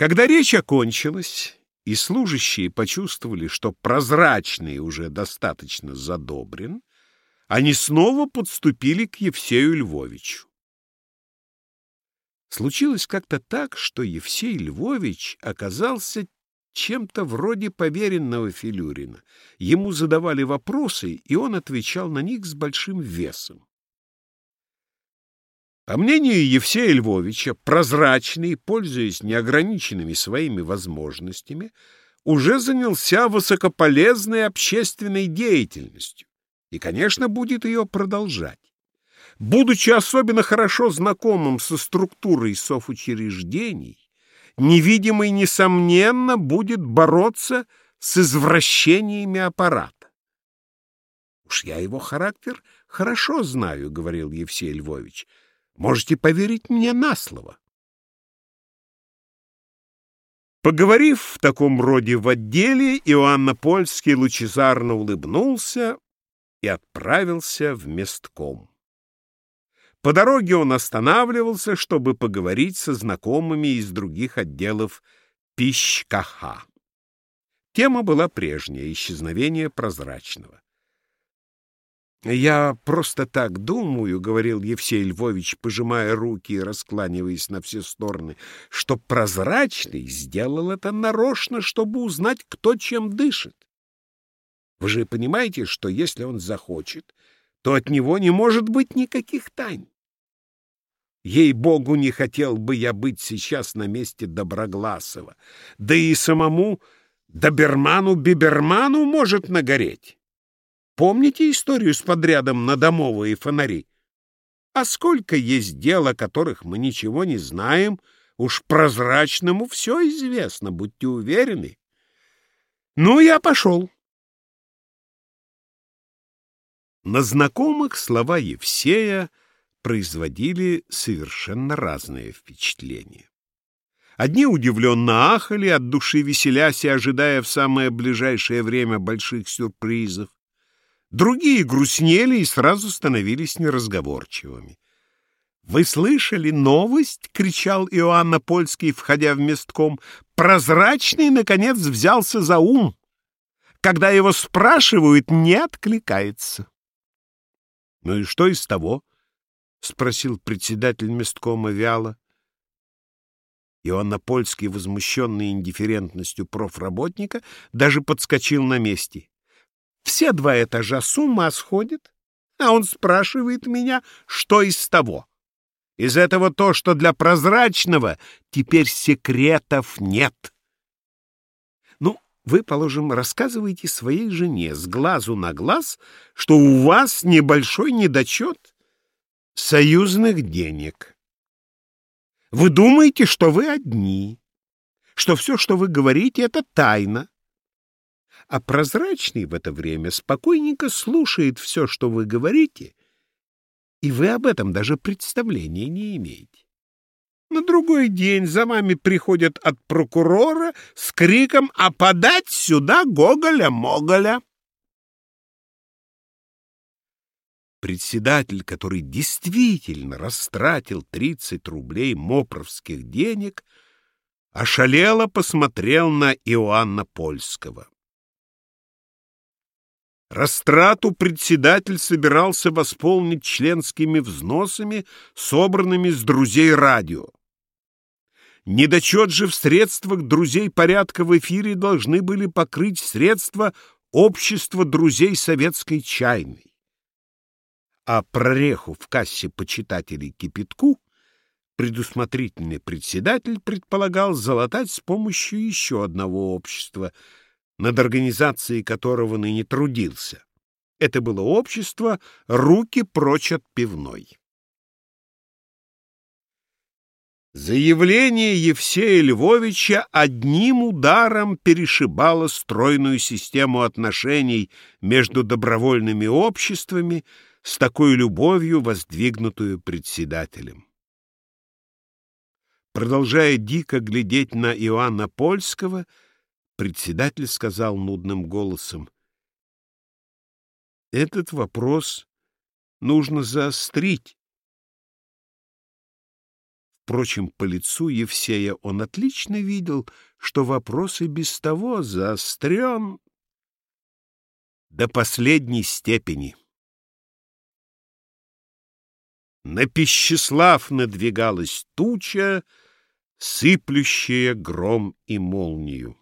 Когда речь окончилась, и служащие почувствовали, что прозрачный уже достаточно задобрен, они снова подступили к Евсею Львовичу. Случилось как-то так, что Евсей Львович оказался чем-то вроде поверенного Филюрина. Ему задавали вопросы, и он отвечал на них с большим весом. По мнению Евсея Львовича, прозрачный, пользуясь неограниченными своими возможностями, уже занялся высокополезной общественной деятельностью и, конечно, будет ее продолжать. Будучи особенно хорошо знакомым со структурой софучреждений, невидимый, несомненно, будет бороться с извращениями аппарата. «Уж я его характер хорошо знаю», — говорил Евсей Львович, — Можете поверить мне на слово. Поговорив в таком роде в отделе, Иоанна Польский лучезарно улыбнулся и отправился в местком. По дороге он останавливался, чтобы поговорить со знакомыми из других отделов Пищкаха. Тема была прежняя — исчезновение прозрачного. «Я просто так думаю», — говорил Евсей Львович, пожимая руки и раскланиваясь на все стороны, «что прозрачный сделал это нарочно, чтобы узнать, кто чем дышит. Вы же понимаете, что если он захочет, то от него не может быть никаких тайн. Ей-богу, не хотел бы я быть сейчас на месте Доброгласова, да и самому Доберману-Биберману может нагореть». Помните историю с подрядом на домовые фонари? А сколько есть дел, о которых мы ничего не знаем, уж прозрачному все известно, будьте уверены. Ну, я пошел. На знакомых слова Евсея производили совершенно разные впечатления. Одни удивленно ахали, от души веселясь и ожидая в самое ближайшее время больших сюрпризов. Другие грустнели и сразу становились неразговорчивыми. «Вы слышали новость?» — кричал Иоанна Польский, входя в местком. «Прозрачный, наконец, взялся за ум. Когда его спрашивают, не откликается». «Ну и что из того?» — спросил председатель месткома вяло. Иоанна Польский, возмущенный индифферентностью профработника, даже подскочил на месте. Все два этажа с ума сходят, а он спрашивает меня, что из того. Из этого то, что для прозрачного теперь секретов нет. Ну, вы, положим, рассказываете своей жене с глазу на глаз, что у вас небольшой недочет союзных денег. Вы думаете, что вы одни, что все, что вы говорите, — это тайна а прозрачный в это время спокойненько слушает все, что вы говорите, и вы об этом даже представления не имеете. На другой день за вами приходят от прокурора с криком «А подать сюда Гоголя-Моголя!» Председатель, который действительно растратил 30 рублей мопровских денег, ошалело посмотрел на Иоанна Польского. Растрату председатель собирался восполнить членскими взносами, собранными с друзей радио. Недочет же в средствах друзей порядка в эфире должны были покрыть средства общества друзей советской чайной. А прореху в кассе почитателей кипятку предусмотрительный председатель предполагал залатать с помощью еще одного общества — над организацией которого ныне трудился. Это было общество «Руки прочь от пивной». Заявление Евсея Львовича одним ударом перешибало стройную систему отношений между добровольными обществами с такой любовью, воздвигнутую председателем. Продолжая дико глядеть на Иоанна Польского, Председатель сказал нудным голосом. Этот вопрос нужно заострить. Впрочем, по лицу Евсея он отлично видел, что вопрос и без того заострен до последней степени. На Пищеслав надвигалась туча, сыплющая гром и молнию.